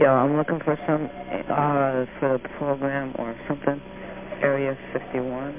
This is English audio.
Yeah, I'm looking for some uh, for the program or something. Area 51.